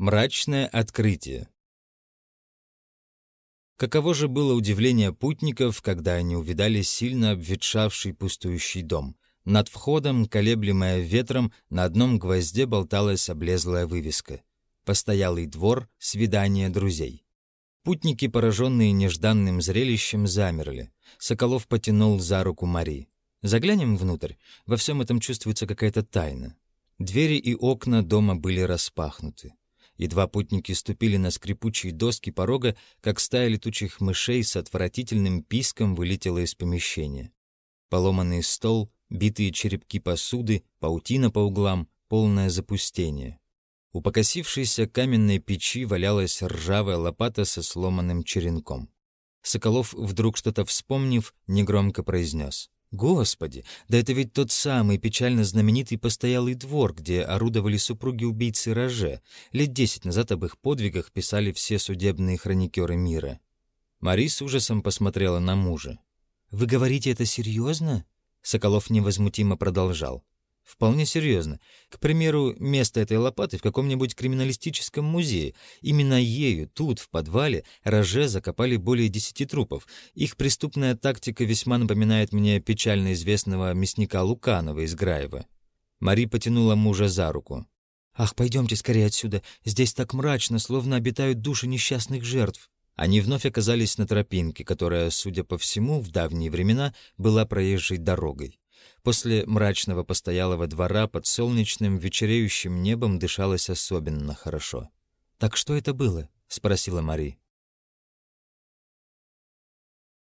Мрачное открытие. Каково же было удивление путников, когда они увидали сильно обветшавший пустующий дом. Над входом, колеблемая ветром, на одном гвозде болталась облезлая вывеска. «Постоялый двор, свидание друзей». Путники, пораженные нежданным зрелищем, замерли. Соколов потянул за руку Мари. «Заглянем внутрь. Во всем этом чувствуется какая-то тайна». Двери и окна дома были распахнуты. Едва путники ступили на скрипучие доски порога, как стая летучих мышей с отвратительным писком вылетела из помещения. Поломанный стол, битые черепки посуды, паутина по углам, полное запустение. У покосившейся каменной печи валялась ржавая лопата со сломанным черенком. Соколов, вдруг что-то вспомнив, негромко произнес. Господи, да это ведь тот самый печально знаменитый постоялый двор, где орудовали супруги убийцы Роже. Лет десять назад об их подвигах писали все судебные хроникеры мира. Мари с ужасом посмотрела на мужа. «Вы говорите это серьезно?» Соколов невозмутимо продолжал. Вполне серьезно. К примеру, место этой лопаты в каком-нибудь криминалистическом музее. Именно ею, тут, в подвале, Роже закопали более десяти трупов. Их преступная тактика весьма напоминает мне печально известного мясника Луканова из Граева. Мари потянула мужа за руку. «Ах, пойдемте скорее отсюда. Здесь так мрачно, словно обитают души несчастных жертв». Они вновь оказались на тропинке, которая, судя по всему, в давние времена была проезжей дорогой. После мрачного постоялого двора под солнечным вечереющим небом дышалось особенно хорошо. «Так что это было?» — спросила Мари.